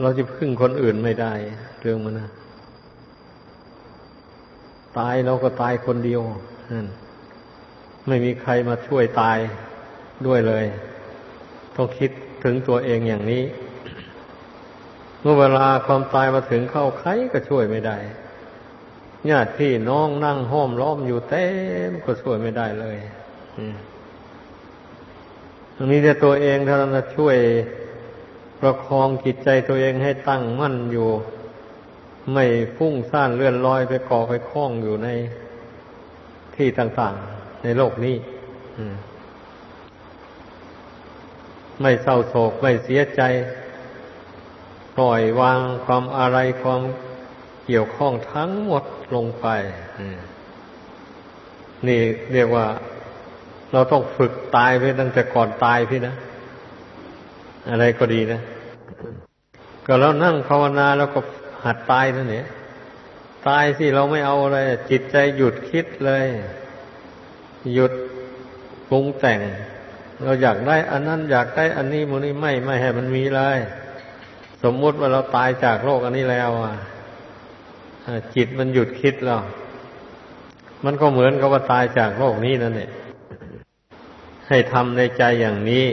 เราจะพึ่งคนอื่นไม่ได้ เรื่องมันนะตายเราก็ตายคนเดียวไม่มีใครมาช่วยตายด้วยเลย ต้องคิดถึงตัวเองอย่างนี้ เมื่อเวลาความตายมาถึงเข้าใครก็ช่วยไม่ได้ญาติพี่น้องนั่งห้อมล้อมอยู่เต็มก็ช่วยไม่ได้เลยอันนี้แต่ตัวเองถ้าเราช่วย ประคองจิตใจตัวเองให้ตั้งมั่นอยู่ ไม่ฟุ้งซ่านเลื่อนลอยไปก่อไปคล้องอยู่ในที่ต่างๆ ในโลกนี้ไม่เศร้าโศกไม่เสียใจ ปล่อยวางความอะไรความเกี่ยวข้องทั้งหมดลงไปนี่เรียกว่า เราต้องฝึกตายไปตั้งแต่ก่อนตายพี่นะ อะไรก็ดีนะ ก็เรานั่งภาวนาแล้วก็หัดตายนั่นเนี่ยตายสิเราไม่เอาอะไร จิตใจหยุดคิดเลย หยุดปรุงแต่ง เราอยากได้อันนั้นอยากได้อันนี้มันนี้ไม่ไม่ให้มันมีเลย สมมุติว่าเราตายจากโลกอันนี้แล้วอะจิตมันหยุดคิดแล้ว มันก็เหมือนกับว่าตายจากโลกนี้นั่นเองให้ทำในใจอย่างนี้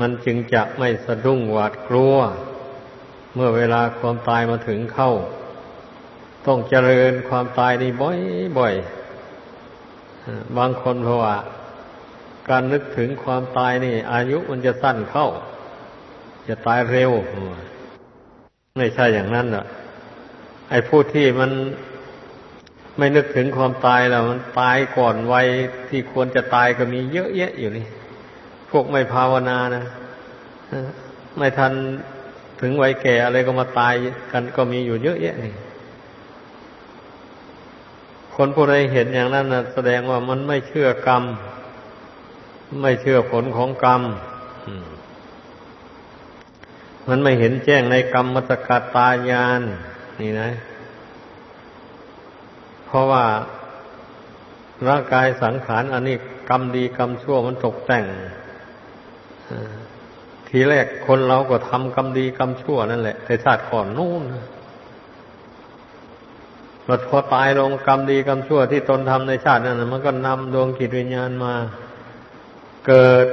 มันจึงจะไม่สะดุ้งหวาดกลัว เมื่อเวลาความตายมาถึงเข้า ต้องเจริญความตายนี่บ่อยๆบางคนเพราะว่าการนึกถึงความตายนี่ อายุมันจะสั้นเข้า จะตายเร็ว ไม่ใช่อย่างนั้นหรอกไอ้ผู้ที่มันไม่นึกถึงความตายแล้วมันตายก่อนวัยที่ควรจะตายก็มีเยอะแยะอยู่นี่ พวกไม่ภาวนานะไม่ทันถึงวัยแก่อะไรก็มาตายกันก็มีอยู่เยอะแยะนี่คนผู้ใดเห็นอย่างนั้นนะแสดงว่ามันไม่เชื่อกรรม ไม่เชื่อผลของกรรมมันไม่เห็นแจ้งในกรรมมัตกตายานนี่นะ เพราะว่าร่างกายสังขารอันนี้กรรมดีกรรมชั่วมันตกแต่ง ทีแรกคนเราก็ทำกรรมดีกรรมชั่วนั่นแหละในชาติก่อนนู่นพอตายลงกรรมดีกรรมชั่วที่ตนทำในชาตินั้นมันก็นำดวงกิจวิญญาณมา เกิด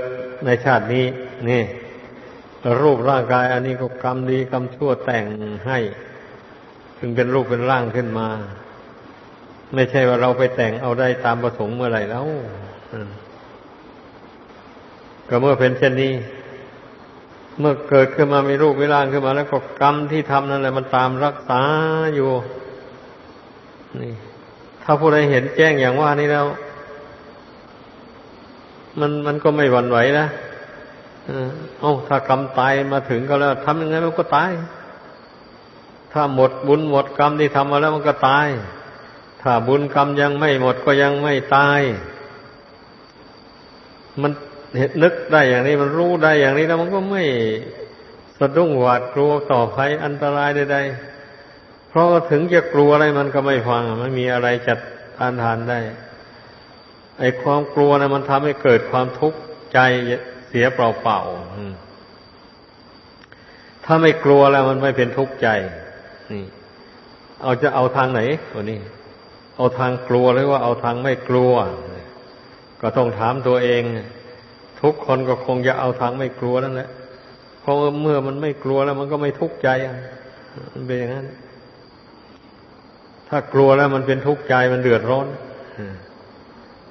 ในชาตินี้ นี่ รูปร่างกาย อันนี้ก็กรรมดีกรรมชั่วแต่งให้จึงเป็นรูปเป็นร่างขึ้นมา ไม่ใช่ว่าเราไปแต่งเอาได้ตามประสงค์เมื่อไหร่แล้ว ก็เมื่อเป็นเช่นนี้ เมื่อเกิดขึ้นมามีรูปวิร่างขึ้นมา แล้วก็กรรมที่ทำนั่นแหละมันตามรักษาอยู่ นี่ ถ้าผู้ใดเห็นแจ้งอย่างว่านี้แล้ว มันมันก็ไม่หวั่นไหวนะเอ้าถ้ากรรมตายมาถึงก็แล้วทำยังไงมันก็ตาย ถ้าหมดบุญหมดกรรมที่ทำมาแล้วมันก็ตาย ถ้าบุญกรรมยังไม่หมดก็ยังไม่ตาย มัน นนึกได้อย่างนี้มันรู้ได้อย่างนี้แล้วมันก็ไม่สะดุ้งหวาดกลัวต่อภัยอันตรายใดๆเพราะถึงจะกลัวอะไรมันก็ไม่ฟังไมันมีอะไรจัดทานทานได้ ไอ้ความกลัวนะมันทำให้เกิดความทุกข์ใจเสียเปล่าๆถ้าไม่กลัวแล้วมันไม่เป็นทุกข์ใจ นี่ เอาจะเอาทางไหนวันนี้ เอาทางกลัวหรือว่าเอาทางไม่กลัว ก็ต้องถามตัวเอง ทุกคนก็คงจะเอาทางไม่กลัวนั่นแหละเพราะเมื่อมันไม่กลัวแล้วมันก็ไม่ทุกข์ใจมันเป็นอย่างนั้น ถ้ากลัวแล้วมันเป็นทุกข์ใจมันเดือดร้อน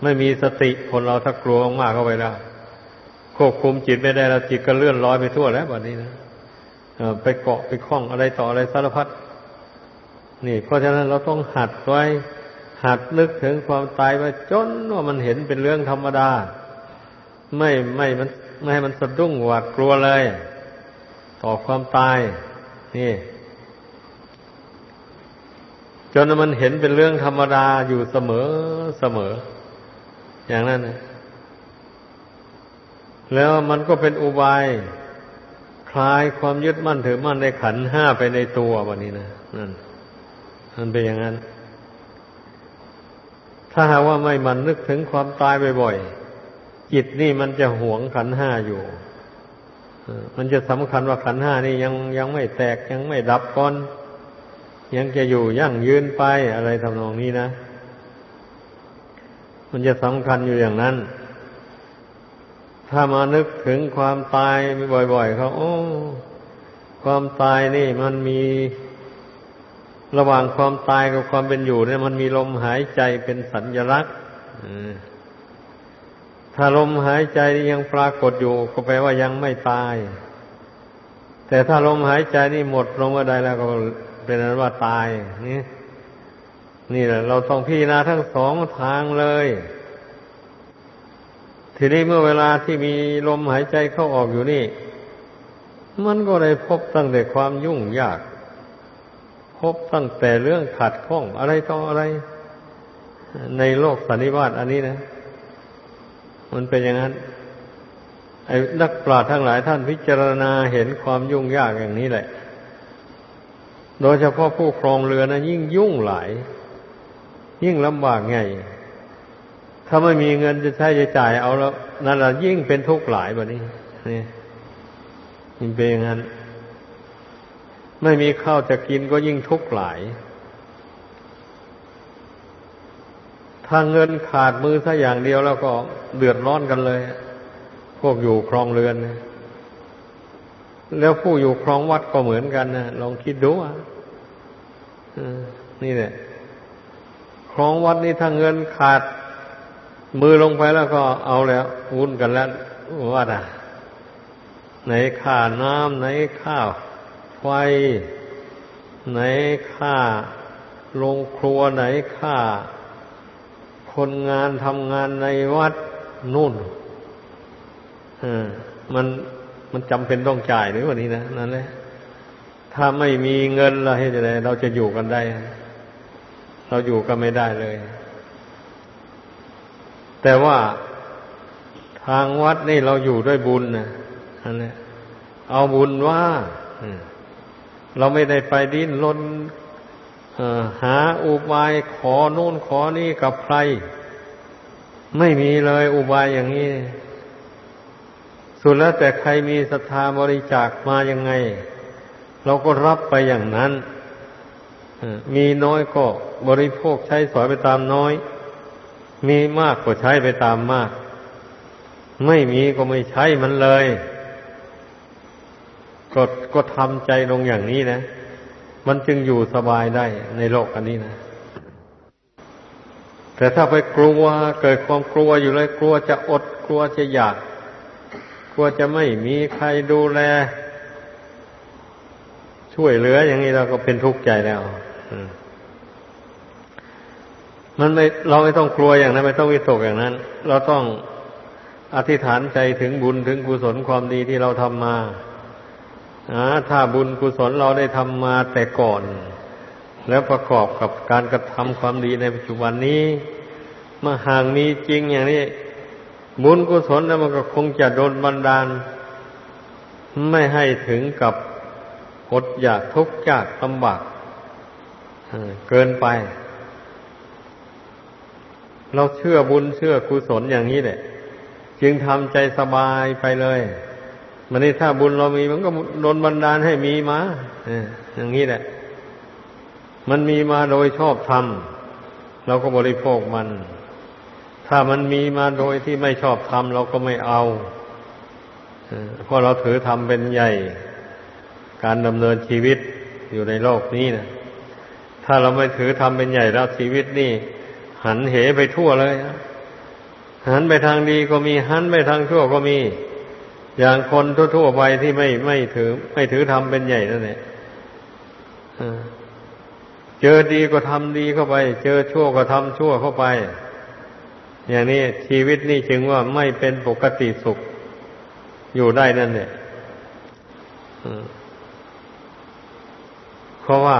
ไม่มีสติคนเราถ้ากลัวมากเข้าไปแล้วควบคุมจิตไม่ได้แล้วจิตก็เลื่อนลอยไปทั่วแล้วแบบนี้นะไปเกาะไปคล้องอะไรต่ออะไรสารพัดนี่ เพราะฉะนั้นเราต้องหัดไว้ หัดนึกถึงความตายไปจนว่ามันเห็นเป็นเรื่องธรรมดา ไม่ไม่มันไม่ให้มันสะดุ้งหวาดกลัวเลย ต่อความตาย นี่ จนมันเห็นเป็นเรื่องธรรมดาอยู่เสมอเสมอ อย่างนั้นนะแล้วมันก็เป็นอุบายคลายความยึดมั่นถือมั่นในขันห้าไปในตัววันนี้นะนั่นมันเป็นอย่างนั้น ถ้าหากว่าไม่มันนึกถึงความตายบ่อยๆ จิตนี่มันจะหวงขันห้าอยู่มันจะสำคัญว่าขันห้านี่ยังยังไม่แตกยังไม่ดับก่อน ยังจะอยู่ยั่งยืนไปอะไรทำนองนี้นะ มันจะสำคัญอยู่อย่างนั้น ถ้ามานึกถึงความตายบ่อย ๆ เขาโอ้ความตายนี่มันมีระหว่างความตายกับความเป็นอยู่เนี่ยมันมีลมหายใจเป็นสัญลักษณ์ ถ้าลมหายใจยังปรากฏอยู่ก็แปลว่ายังไม่ตาย แต่ถ้าลมหายใจนี่หมดลงเมื่อใดแล้วก็เป็นนั้นว่าตายนี่นี่แหละ เราต้องพิจารณาทั้งสองทางเลย ทีนี้เมื่อเวลาที่มีลมหายใจเข้าออกอยู่นี่ มันก็ได้พบตั้งแต่ความยุ่งยาก พบตั้งแต่เรื่องขัดข้องอะไรต่ออะไร ในโลกสันนิวาตอันนี้นะ มันเป็นอย่างนั้น ไอ้นักปราชญ์ทั้งหลายท่านพิจารณาเห็นความยุ่งยากอย่างนี้แหละ โดยเฉพาะผู้ครองเรือนะยิ่งยุ่งหลาย ยิ่งลำบากไง ถ้าไม่มีเงินจะใช้จะจ่ายเอาแล้วนั่นแหละยิ่งเป็นทุกข์หลายแบบนี้นี่มันเป็นอย่างนั้น ไม่มีข้าวจะกินก็ยิ่งทุกข์หลาย ถ้าเงินขาดมือถ้าอย่างเดียวแล้วก็เดือดร้อนกันเลย พวกอยู่ครองเรือน แล้วผู้อยู่ครองวัดก็เหมือนกันนะลองคิดดูอะนี่แหละครองวัดนี่ถ้าเงินขาดมือลงไปแล้วก็เอาแล้ววุ่นกันแล้วว่าอะ ไหนค่าน้ำไหนค่าไฟ ไหนค่าโรงครัวไหนค่า คนงานทำงานในวัดนู่นมันมันจำเป็นต้องจ่ายหรือวันนี้นะนั่นแหละถ้าไม่มีเงินเราให้อะไรเราจะอยู่กันได้ เราอยู่กันไม่ได้เลย แต่ว่าทางวัดนี่เราอยู่ด้วยบุญนะนั่นแหละเอาบุญว่าเราไม่ได้ไปดิ้นรน หาอุบายขอโน่นขอนี่กับใคร ไม่มีเลยอุบายอย่างนี้ สุดแล้วแต่ใครมีศรัทธาบริจาคมายังไง เราก็รับไปอย่างนั้นมีน้อยก็บริโภคใช้สอยไปตามน้อย มีมากก็ใช้ไปตามมาก ไม่มีก็ไม่ใช้มันเลย ก็ก็ทำใจลงอย่างนี้นะ มันจึงอยู่สบายได้ในโลกอันนี้นะ แต่ถ้าไปกลัวเกิดความกลัวอยู่เลยกลัวจะอดกลัวจะอยาก กลัวจะไม่มีใครดูแล ช่วยเหลืออย่างนี้เราก็เป็นทุกข์ใจแล้วมันไม่เราไม่ต้องกลัวอย่างนั้น ไม่ต้องวิตกอย่างนั้น เราต้องอธิษฐานใจถึงบุญถึงกุศลความดีที่เราทำมา ถ้าบุญกุศลเราได้ทำมาแต่ก่อน แล้วประกอบกับการกระทำความดีในปัจจุบันนี้มาห่างมีจริงอย่างนี้ บุญกุศลแล้วมันก็คงจะโดนบันดาล ไม่ให้ถึงกับอดอยากทุกข์ยากลำบากเกินไป เราเชื่อบุญเชื่อกุศลอย่างนี้แหละ จึงทำใจสบายไปเลย มันนี่ถ้าบุญเรามีมันก็โดนบันดาลให้มีมาอย่างนี้แหละ มันมีมาโดยชอบธรรมเราก็บริโภคมัน ถ้ามันมีมาโดยที่ไม่ชอบธรรมเราก็ไม่เอาเพราะเราถือธรรมเป็นใหญ่ การดำเนินชีวิตอยู่ในโลกนี้นะถ้าเราไม่ถือธรรมเป็นใหญ่แล้วชีวิตนี่ หันเหไปทั่วเลยหันไปทางดีก็มีหันไปทางชั่วก็มี อย่างคนทั่วๆไปที่ไม่ไม่ถือ ไม่ถือทำเป็นใหญ่นั่นแหละเจอดีก็ทำดีเข้าไป เจอชั่วก็ทำชั่วเข้าไป อย่างนี้ชีวิตนี่จึงว่าไม่เป็นปกติสุข อยู่ได้นั่นแหละเพราะว่า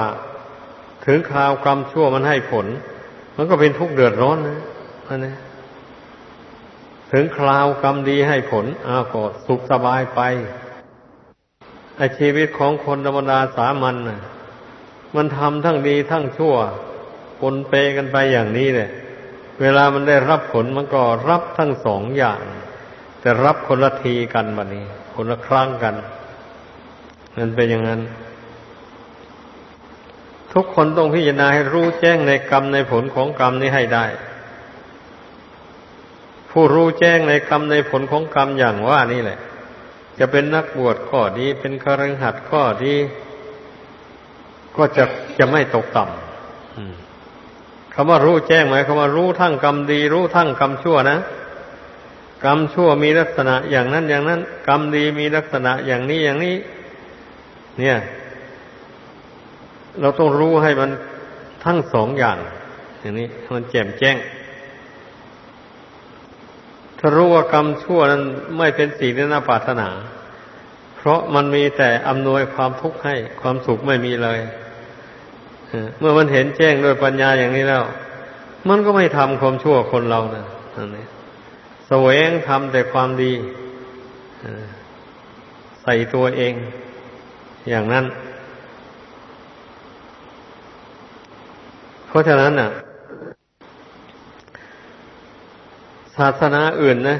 ถึงคราวกรรมชั่วมันให้ผล มันก็เป็นทุกข์เดือดร้อนนะอันนี้ ถึงคราวกรรมดีให้ผลอาก็สุขสบายไปไอชีวิตของคนธรรมดาสามัญนะมันทำทั้งดีทั้งชั่วปนเปกันไปอย่างนี้เลยเวลามันได้รับผลมันก็รับทั้งสองอย่าง แต่รับคนละทีกันบัดนี้ คนละครั้งกันมันเป็นอย่างนั้น ทุกคนต้องพิจารณาให้รู้แจ้งในกรรมในผลของกรรมนี้ให้ได้ ผู้รู้แจ้งในกรรมในผลของกรรมอย่างว่านี่แหละ จะเป็นนักบวชก็ดี เป็นคฤหัสถ์ก็ดี ก็จะจะไม่ตกต่ำคำว่ารู้แจ้งหมายคำว่ารู้ทั้งกรรมดี รู้ทั้งกรรมชั่วนะกรรมชั่วมีลักษณะอย่างนั้นอย่างนั้น กรรมดีมีลักษณะอย่างนี้อย่างนี้ เนี่ย เราต้องรู้ให้มันทั้งสองอย่าง อย่างนี้มันแจ่มแจ้ง รู้ว่ากรรมชั่วนั้นไม่เป็นสิ่งที่น่าปรารถนา เพราะมันมีแต่อำนวยความทุกข์ให้ความสุขไม่มีเลยเมื่อมันเห็นแจ้งโดยปัญญาอย่างนี้แล้ว มันก็ไม่ทำความชั่วคนเรานะนั่นเองแสวงทำแต่ความดีใส่ตัวเอง อย่างนั้น เพราะฉะนั้นน่ะ ศาสนาอื่นนะ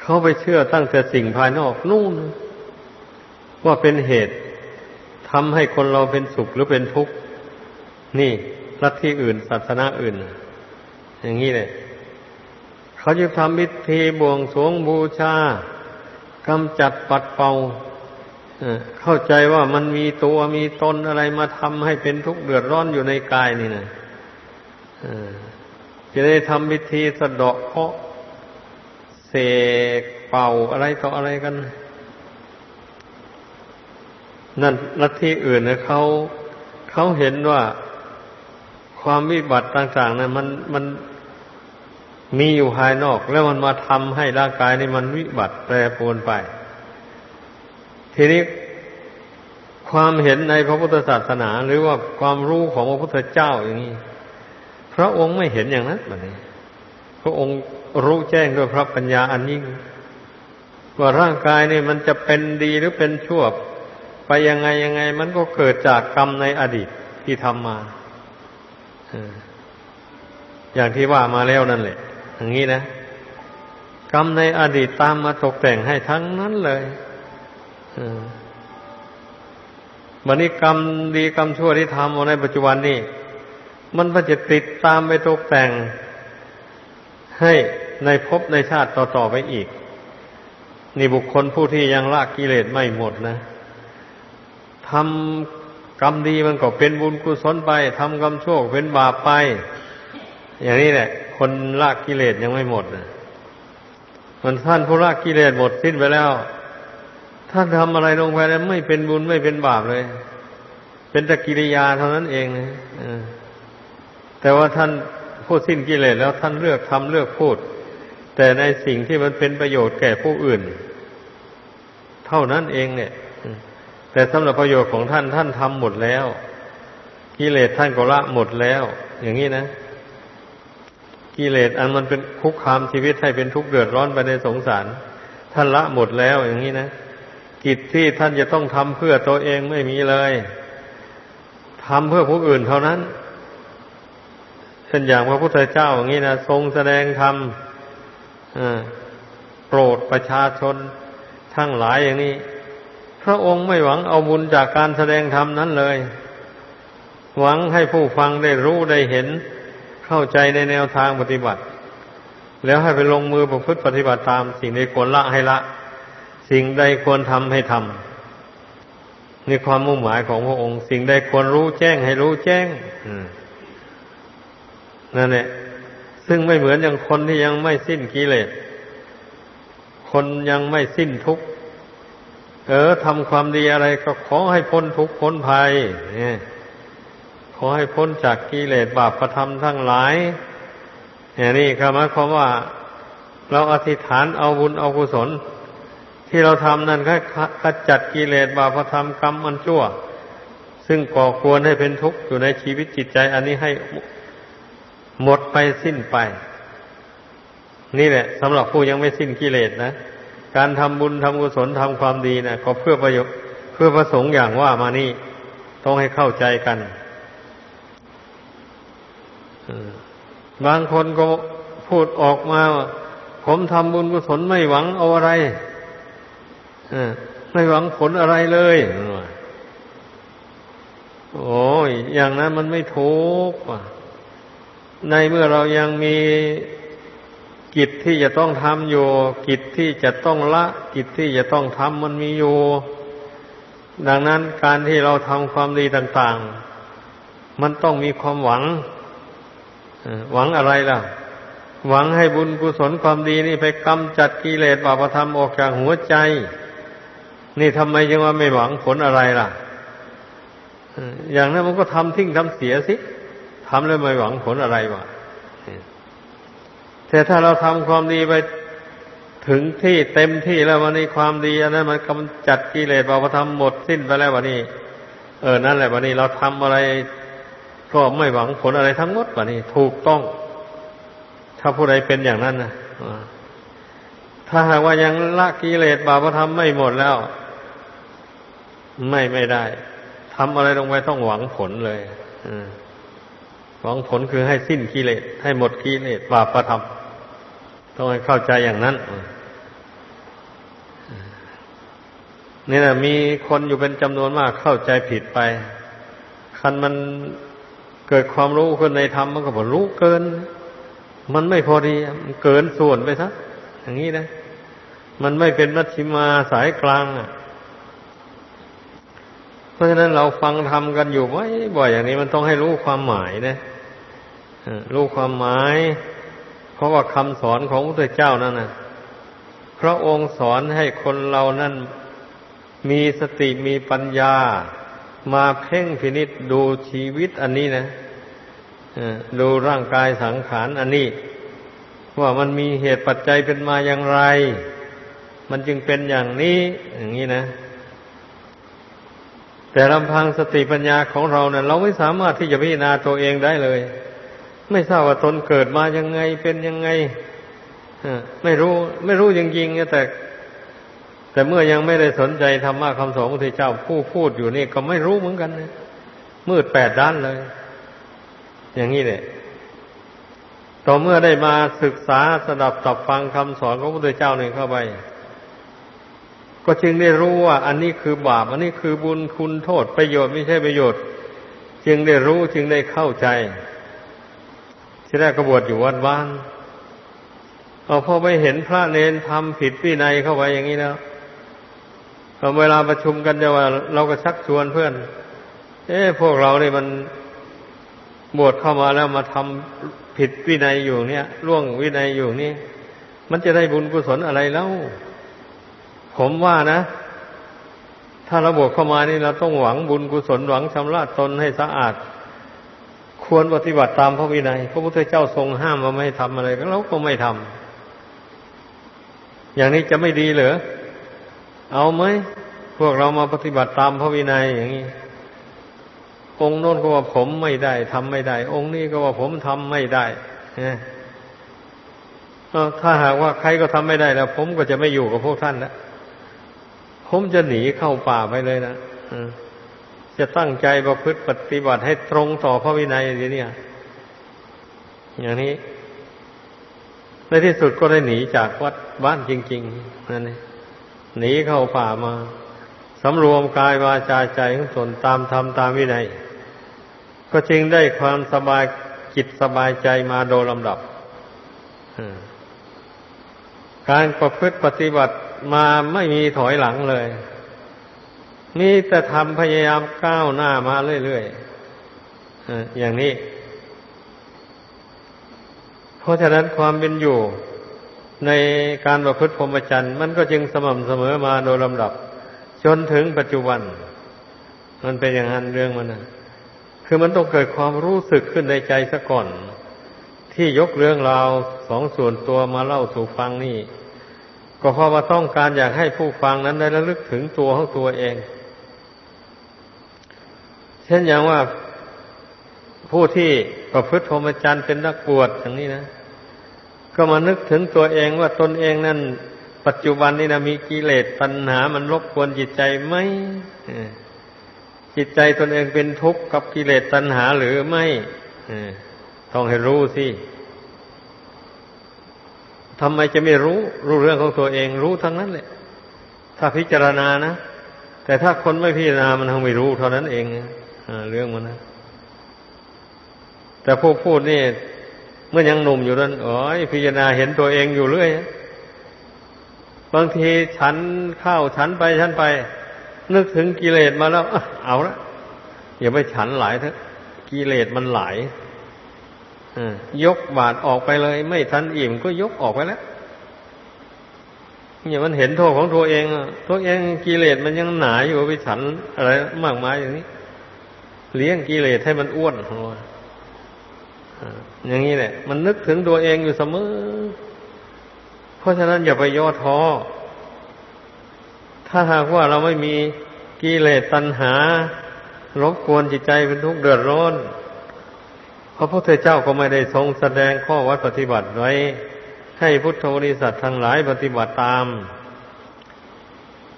เขาไปเชื่อตั้งแต่สิ่งภายนอกนู่นว่าเป็นเหตุทำให้คนเราเป็นสุขหรือเป็นทุกข์นี่ลัทธิอื่น ศาสนาอื่น อย่างนี้เลยเขาจะทำพิธีบวงสรวงบูชากำจัดปัดเป่าเข้าใจว่ามันมีตัวมีตนอะไรมาทำให้เป็นทุกข์เดือดร้อนอยู่ในกายนี่นะ จะได้ทำพิธีสะเดาะเคาะเสกเป่าอะไรต่ออะไรกัน นั่นลัทธิอื่นเนะเขาเขาเห็นว่าความวิบัติต่างๆนะั้นมันมันมีอยู่ภายนอก แล้วมันมาทำให้ร่างกายนี่มันวิบัติแปรปรวนไป ทีนี้ความเห็นในพระพุทธศาสนา หรือว่าความรู้ของพระพุทธเจ้าอย่างนี้ พระองค์ไม่เห็นอย่างนั้นแบบนี้พระองค์รู้แจ้งด้วยพระปัญญาอันยิ่งว่าร่างกายนี่มันจะเป็นดีหรือเป็นชั่วไปยังไงยังไง มันก็เกิดจากกรรมในอดีตที่ทำมาอย่างที่ว่ามาแล้วนั่นแหละอย่างนี้นะกรรมในอดีตตามมาตกแต่งให้ทั้งนั้นเลยบันนี้กรรมดีกรรมชั่วที่ทำในปัจจุบันนี้ มันก็จะติดตามไปตกแต่งให้ในภพในชาติต่อๆไปอีก นี่บุคคลผู้ที่ยังละกิเลสไม่หมดนะทำกรรมดีมันก็เป็นบุญกุศลไปทำกรรมชั่วเป็นบาปไป อย่างนี้แหละ คนละกิเลสยังไม่หมดนะมันท่านผู้ละกิเลสหมดสิ้นไปแล้วท่านทำอะไรลงไปแล้วไม่เป็นบุญไม่เป็นบาปเลย เป็นตะกิริยาเท่านั้นเองนะ แต่ว่าท่านพูดสิ้นกิเลสแล้วท่านเลือกทำเลือกพูด แต่ในสิ่งที่มันเป็นประโยชน์แก่ผู้อื่น เท่านั้นเองเนี่ย แต่สำหรับประโยชน์ของท่านท่านทำหมดแล้ว กิเลสท่านก็ละหมดแล้ว อย่างนี้นะกิเลสอันมันเป็นคุกคามชีวิตให้เป็นทุกข์เดือดร้อนไปในสงสาร ท่านละหมดแล้วอย่างนี้นะกิจที่ท่านจะต้องทำเพื่อตัวเองไม่มีเลยทำเพื่อผู้อื่นเท่านั้น ช่นอย่างพระพุทธเจ้าอย่างนี้นะทรงแสดงธรรมโปรดประชาชนทั้งหลายอย่างนี้ พระองค์ไม่หวังเอาบุญจากการแสดงธรรมนั้นเลย หวังให้ผู้ฟังได้รู้ได้เห็น เข้าใจในแนวทางปฏิบัติ แล้วให้ไปลงมือประพฤติปฏิบัติตาม สิ่งใดควรละให้ละ สิ่งใดควรทำให้ทำนี่ความมุ่งหมายของพระองค์ สิ่งใดควรรู้แจ้งให้รู้แจ้ง นั่นแหละซึ่งไม่เหมือนอย่างคนที่ยังไม่สิ้นกิเลสคนยังไม่สิ้นทุกข์เออทำความดีอะไรก็ขอให้พ้นทุกข์พ้นภัยเนี่ยขอให้พ้นจากกิเลสบาปประทำทั้งหลายอย่างนี้คือหมายความว่าเราอธิษฐานเอาบุญเอากุศล ที่เราทำนั่นก็ขจัดกิเลสบาปประทำกรรมมันชั่ว ซึ่งก่อควรให้เป็นทุกข์อยู่ในชีวิตจิตใจ อันนี้ให้ หมดไปสิ้นไป นี่แหละสำหรับผู้ยังไม่สิ้นกิเลสนะ การทำบุญทำกุศลทำความดีนะก็เพื่อประโยชน์เพื่อประสงค์อย่างว่ามานี่ต้องให้เข้าใจกันบางคนก็พูดออกมาผมทำบุญกุศลไม่หวังเอาอะไรไม่หวังผลอะไรเลยโอ้ยอย่างนั้นมันไม่ถูก ในเมื่อเรายังมีกิจที่จะต้องทำอยู่ กิจที่จะต้องละ กิจที่จะต้องทำมันมีอยู่ ดังนั้นการที่เราทำความดีต่าง ๆ มันต้องมีความหวังหวังอะไรล่ะ หวังให้บุญกุศลความดีนี่ไปกำจัดกิเลสบาปธรรมออกจากหัวใจ นี่ทำไมยังว่าไม่หวังผลอะไรล่ะอย่างนั้นมันก็ทำทิ้งทำเสียสิ ทำแล้วไม่หวังผลอะไรวะแต่ถ้าเราทำความดีไปถึงที่เต็มที่แล้ววันนี้ความดีอันนั้นมันกำจัดกิเลสบาปธรรมหมดสิ้นไปแล้ววันนี้ เออนั่นแหละวันนี้เราทำอะไรก็ไม่หวังผลอะไรทั้งหมดวันนี้ ถูกต้อง ถ้าผู้ใดเป็นอย่างนั้นนะถ้าหากว่ายังละกิเลสบาปธรรมไม่หมดแล้ว ไม่ไม่ได้ทำอะไรลงไปต้องหวังผลเลย หวังผลคือให้สิ้นกิเลสให้หมดกิเลสบาปธรรมต้องให้เข้าใจอย่างนั้นนี่แหละมีคนอยู่เป็นจำนวนมากเข้าใจผิดไป คันมันเกิดความรู้ขึ้นในธรรมมันก็บอกรู้เกิน มันไม่พอดีมันเกินส่วนไปซะอย่างนี้นะ มันไม่เป็นมัชฌิมาสายกลางอะเพราะฉะนั้นเราฟังธรรมกันอยู่บ่อยอย่างนี้มันต้องให้รู้ความหมายนะ รู้ความหมาย เพราะว่าคำสอนของพระพุทธเจ้านั่นนะพระองค์สอนให้คนเรานั่นมีสติมีปัญญา มาเพ่งพินิษดูชีวิตอันนี้นะดูร่างกายสังขารอันนี้ ว่ามันมีเหตุปัจจัยเป็นมาอย่างไร มันจึงเป็นอย่างนี้ อย่างนี้นะ แต่ลำพังสติปัญญาของเราเนะ่ยเราไม่สามารถที่จะพิจารณาตัวเองได้เลย ไม่ทราบว่าตนเกิดมายังไงเป็นยังไงไม่รู้ ไม่รู้จริงๆแต่ แต่เมื่อยังไม่ได้สนใจธรรมะคำสอนของพระเจ้าผู้พูดอยู่นี่ก็ไม่รู้เหมือนกันนะมืดแปดด้านเลย อย่างนี้แหละต่อเมื่อได้มาศึกษาสดับตับฟังคำสอนของพระพุทธเจ้าหนึ่งเข้าไป ก็จึงได้รู้ว่า อันนี้คือบาป อันนี้คือบุญคุณโทษประโยชน์ไม่ใช่ประโยชน์ จึงได้รู้จึงได้เข้าใจ ที่แรกก็บวชอยู่วัดบ้านเอาพอไปเห็นพระเนนทำผิดวินัยเข้าไปอย่างนี้แล้วพอเวลาประชุมกันจะว่า เราก็ชักชวนเพื่อน เอ๊ะพวกเราเนี่ยมันบวชเข้ามาแล้วมาทำผิดวินัยอยู่เนี่ยล่วงวินัยอยู่นี่มันจะได้บุญกุศลอะไรแล้ว ผมว่านะ ถ้าเราบวชเข้ามานี่เราต้องหวังบุญกุศลหวังชำระตนให้สะอาด ควรปฏิบัติตามพระวินัย พระพุทธเจ้าทรงห้ามว่าไม่ให้ทำอะไรก็เราก็ไม่ทำอย่างนี้จะไม่ดีเหรอเอาไหมพวกเรามาปฏิบัติตามพระวินัยอย่างนี้องค์โน้นก็ว่าผมไม่ได้ทำไม่ได้ องค์นี้ก็ว่าผมทำไม่ได้ถ้าหากว่าใครก็ทำไม่ได้แล้ว ผมก็จะไม่อยู่กับพวกท่านแล้วผมจะหนีเข้าป่าไปเลยนะ จะตั้งใจประพฤติปฏิบัติให้ตรงต่อพระวินัยอย่างนี้อย่างนี้ ในที่สุดก็ได้หนีจากวัดบ้านจริงๆนั่นเองหนีเข้าป่ามาสำรวมกายวาจาใจของตนตามธรรมตามวินัย ก็จึงได้ความสบายจิตสบายใจมาโดยลำดับการประพฤติปฏิบัติมาไม่มีถอยหลังเลย มีแต่ทำพยายามก้าวหน้ามาเรื่อยๆอย่างนี้ เพราะฉะนั้นความเป็นอยู่ในการประพฤติพรหมจรรย์มันก็จึงสม่ำเสมอมาโดยลำดับ จนถึงปัจจุบัน มันเป็นอย่างนั้นเรื่องมันนะคือมันต้องเกิดความรู้สึกขึ้นในใจซะก่อน ที่ยกเรื่องราวสองส่วนตัวมาเล่าสู่ฟังนี่ ก็เพราะว่าต้องการอยากให้ผู้ฟังนั้นได้ระลึกถึงตัวของตัวเอง ช่นอย่างว่าผู้ที่ประพฤติพรหมจรรย์เป็นนักบวชอย่างนี้นะ ก็มานึกถึงตัวเองว่าตนเองนั่น ปัจจุบันนี้นะมีกิเลสตัณหา มันรบกวนจิตใจไหมจิตใจตนเองเป็นทุกข์กับกิเลสตัณหาหรือไม่ต้องให้รู้สิทำไมจะไม่รู้ รู้เรื่องของตัวเองรู้ทั้งนั้นแหละถ้าพิจารณานะแต่ถ้าคนไม่พิจารณามันคงไม่รู้เท่านั้นเอง เรื่องมันนะ แต่ผู้พูดนี่ เมื่อยังหนุ่มอยู่นั้นอ๋อพิจารณาเห็นตัวเองอยู่เรื่อยบางทีฉันเข้าฉันไปฉันไป นึกถึงกิเลสมาแล้วเอาละอย่าไปฉันหลายเถอะกิเลสมันหลายยกบาทออกไปเลย ไม่ทันอิ่มก็ยกออกไปแล้วเนี่ยมันเห็นโทษของตัวเองตัวเองกิเลสมันยังหนาอยู่ไปฉันอะไรมากมายอย่างนี้ เลี้ยงกิเลสให้มันอ้วนของเราอย่างนี้แหละ มันนึกถึงตัวเองอยู่เสมอ เพราะฉะนั้นอย่าไปย่อท้อ ถ้าหากว่าเราไม่มีกิเลสตัณหารบกวนจิตใจเป็นทุกข์เดือดร้อนพระพุทธเจ้าก็ไม่ได้ทรงแสดงข้อวัดปฏิบัติไว้ ให้พุทธบริษัททั้งหลายปฏิบัติตาม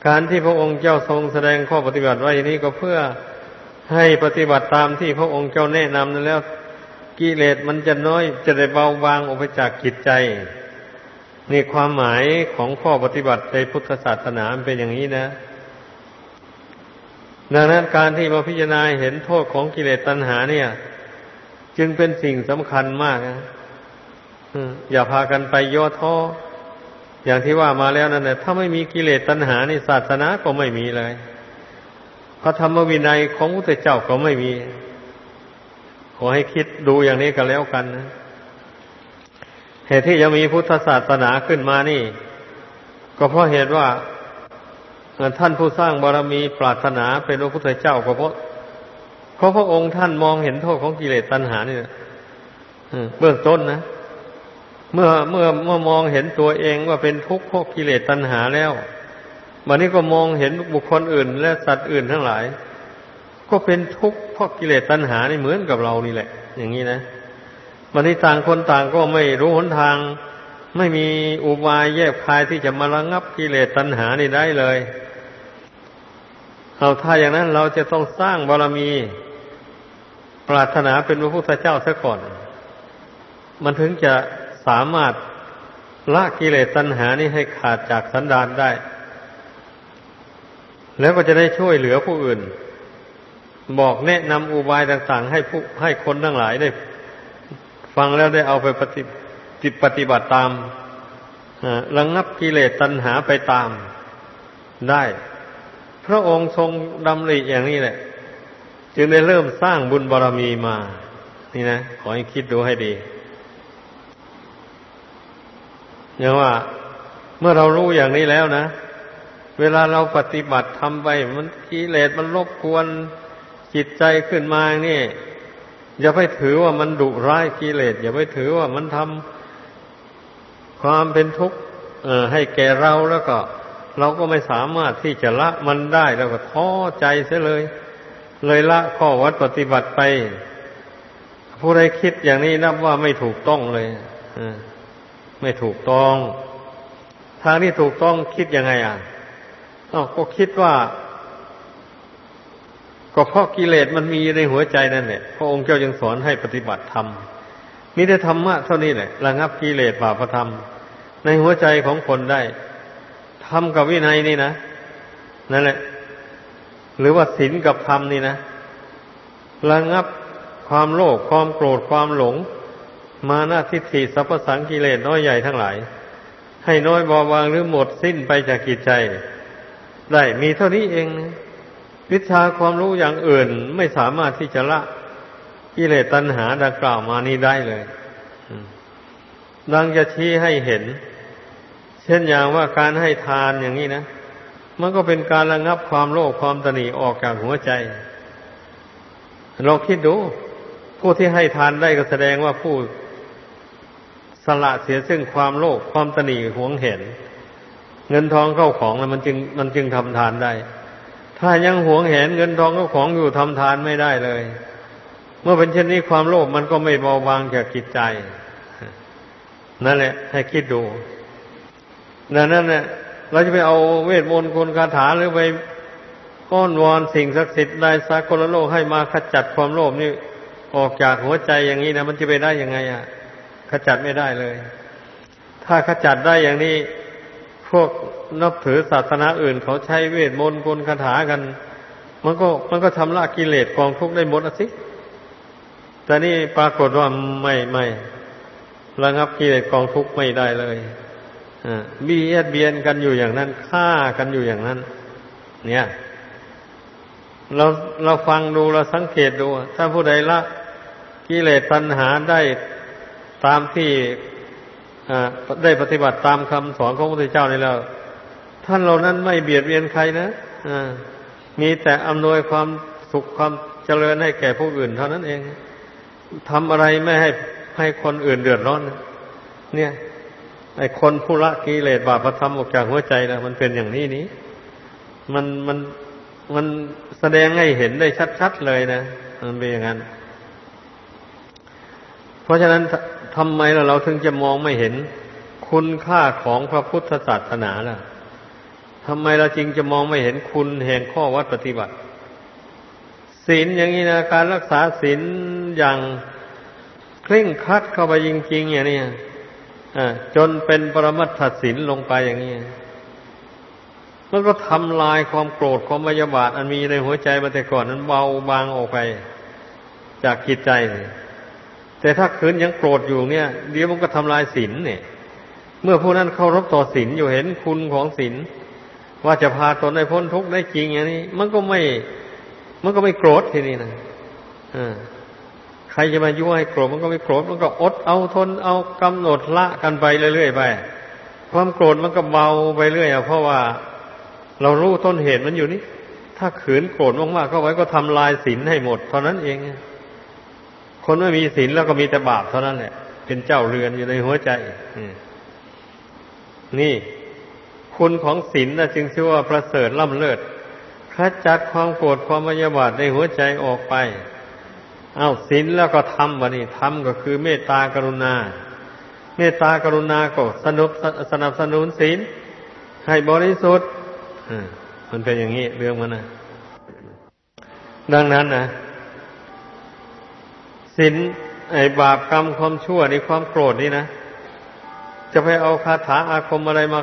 การที่พระองค์เจ้าทรงแสดงข้อปฏิบัติไว้นี้ก็เพื่อ ให้ปฏิบัติตามที่พระองค์เจ้าแนะนำนั้นแล้ว กิเลสมันจะน้อยจะได้เบาบางออกไปจากจิตใจนี่ความหมายของข้อปฏิบัติในพุทธศาสนาเป็นอย่างนี้นะ ดังนั้นการที่มาพิจารณาเห็นโทษของกิเลสตัณหาเนี่ย จึงเป็นสิ่งสำคัญมากนะอย่าพากันไปย่อท้ออย่างที่ว่ามาแล้วนั่นแหละถ้าไม่มีกิเลสตัณหานี่ศาสนาก็ไม่มีเลย พระธรรมวินัยของพระเจ้าก็ไม่มี ขอให้คิดดูอย่างนี้กันแล้วกันนะเหตุที่จะมีพุทธศาสนาขึ้นมานี่ ก็เพราะเหตุว่าท่านผู้สร้างบารมีปรารถนาเป็นพระพุทธเจ้าก็เพราะเพราะพระองค์ท่านมองเห็นโทษของกิเลสตัณหานี่เบื้องต้นนะเมื่อเมื่อเมื่อมองเห็นตัวเองว่าเป็นทุกข์เพราะกิเลสตัณหาแล้ว วันนี้ก็มองเห็นบุคคลอื่น และสัตว์อื่นทั้งหลาย ก็เป็นทุกข์เพราะกิเลสตัณหานี่เหมือนกับเรานี่แหละ อย่างนี้นะวันนี้ต่างคนต่างก็ไม่รู้หนทาง ไม่มีอุบายแยบคายที่จะมาระงับกิเลสตัณหานี่ได้เลยเอาถ้าอย่างนั้นเราจะต้องสร้างบารมี ปรารถนาเป็นพระพุทธเจ้าซะก่อน มันถึงจะสามารถละกิเลสตัณหานี้ให้ขาดจากสันดานได้ แล้วก็จะได้ช่วยเหลือผู้อื่น บอกแนะนำอุบายต่าง ๆ ให้ผู้ให้คนทั้งหลายได้ ฟังแล้วได้เอาไปปฏิติปฏิบัติตามระงงับกิเลสตัณหาไปตามได้ พระองค์ทรงดำริอย่างนี้แหละ จึงได้เริ่มสร้างบุญบารรมีมา นี่นะขอให้คิดดูให้ดีอย่างว่า เมื่อเรารู้อย่างนี้แล้วนะ เวลาเราปฏิบัติทำไปมันกิเลสมันรบกวนจิตใจขึ้นมานี่ อย่าไปถือว่ามันดุร้ายกิเลสอย่าไปถือว่ามันทำความเป็นทุกข์ให้แก่เราแล้วก็ เราก็ไม่สามารถที่จะละมันได้แล้วก็ท้อใจเสียเลย เลยละข้อวัดปฏิบัติไป ผู้ใดคิดอย่างนี้นับว่าไม่ถูกต้องเลยไม่ถูกต้อง ทางที่ถูกต้องคิดยังไงอะ อ้าวก็คิดว่า ก็เพราะกิเลสมันมีในหัวใจนั่นแหละพระองค์เจ้ายังสอนให้ปฏิบัติธรรมมีแต่ธรรมะเท่านี้แหละระงับกิเลสบาปธรรม ในหัวใจของคนได้ธรรมกับวินัยนี่นะนั่นแหละ หรือว่าศีลกับธรรมนี่นะระงับความโลภความโกรธความหลง มาหน้าทิฏฐิสัพสังกิเลสน้อยใหญ่ทั้งหลาย ให้น้อยเบาบางหรือหมดสิ้นไปจากกิจใจ ได้มีเท่านี้เองวิชาความรู้อย่างอื่นไม่สามารถที่จะละกิเลสตัณหาดังกล่าวมานี้ได้เลยดังจะชี้ให้เห็น เช่นอย่างว่าการให้ทานอย่างนี้นะมันก็เป็นการระงับความโลภความตนีออกจากหัวใจเราคิดดู ผู้ที่ให้ทานได้ก็แสดงว่าผู้สละเสียซึ่งความโลภความตนีหวงเห็น เงินทองเข้าของแล้วมันจึงมันจึงทำทานได้ ถ้ายังหวงเห็นเงินทองเข้าของอยู่ทำทานไม่ได้เลย เมื่อเป็นเช่นนี้ความโลภมันก็ไม่เบาบางจากจิตใจ นั่นแหละ ให้คิดดูดังนั้นเนี่ยเราจะไปเอาเวทมนต์คุณคาถาหรือไปก้อนวอนสิ่งศักดิ์สิทธิ์ใดสากลโลกให้มาขจัดความโลภนี่ออกจากหัวใจอย่างนี้นะมันจะไปได้ยังไงอะขจัดไม่ได้เลย ถ้าขจัดได้อย่างนี้ วกนับถือศาสนาอื่น เขาใช้เวทมนต์กลคาถากัน มันก็มันก็ทำละกิเลสกองทุกข์ได้หมดสิ แต่นี่ปรากฏว่าไม่ไม่ระงับกิเลสกองทุกข์ไม่ได้เลยเบียดเบียนกันอยู่อย่างนั้นฆ่ากันอยู่อย่างนั้น เนี่ย เราเราฟังดูเราสังเกตดู ถ้าผู้ใดละกิเลสตัณหาได้ตามที่ ได้ปฏิบัติตามคำสอนของพระพุทธเจ้านี่แล้ว ท่านเหล่านั้นไม่เบียดเบียนใครนะมีแต่อำนวยความสุขความเจริญให้แก่ผู้อื่น เท่านั้นเองทำอะไรไม่ให้ให้คนอื่นเดือดร้อน เนี่ยไอ้คนผู้ละกิเลสบาปธรรมออกจากหัวใจนะมันเป็นอย่างนี้นี้มันมันมันแสดงให้เห็นได้ชัดๆเลยนะมันเป็นอย่างนั้น เพราะฉะนั้น ทำไมเราถึงจะมองไม่เห็นคุณค่าของพระพุทธศาสนาล่ะทำไมเราจริงจะมองไม่เห็นคุณแห่งข้อวัดปฏิบัติศีลอย่างนี้นะการรักษาศีลอย่างเคร่งครัดเข้าไปจริงๆอย่างนี้จนเป็นปรมัตถศีลลงไปอย่างนี้มันก็ทำลายความโกรธความมายาบาทอันมีในหัวใจมาแต่ก่อนนั้นเบาบางออกไป จากจิตใจเลย แต่ถ้าคืนยังโกรธอยู่เนี่ยเดี๋ยวมันก็ทำลายศีลเนี่ย เมื่อผู้นั้นเคารพต่อศีลอยู่เห็นคุณของศีลว่าจะพาตนให้พ้นทุกข์ได้จริงอย่างนี้ มันก็ไม่ มันก็ไม่โกรธทีนี้นะอ่าใครจะมายั่วให้โกรธมันก็ไม่โกรธมันก็อดเอาทนเอากำหนดละกันไปเรื่อยๆไป ความโกรธมันก็เบาไปเรื่อยเพราะว่าเรารู้ต้นเหตุมันอยู่นี่ ถ้าขืนโกรธมากๆเข้าไว้ก็ทำลายศีลให้หมดเท่านั้นเอง คนไม่มีศีลแล้วก็มีแต่บาปเท่านั้นแหละ เป็นเจ้าเรือนอยู่ในหัวใจนี่ คุณของศีลนะจึงชื่อว่าประเสริฐล่ำเลิศขจัดความโกรธความมายาบาทในหัวใจออกไปเอาศีลแล้วก็ทำวะนี่ทำก็คือเมตตากรุณา เมตตากรุณาก็สนุบสนับสนุนศีลให้บริสุทธิ์มันเป็นอย่างนี้เรื่องมันนะดังนั้นนะ ศีลไอบาปกรรมความชั่วนี่ความโกรธนี่นะ จะไปเอาคาถาอาคมอะไรมา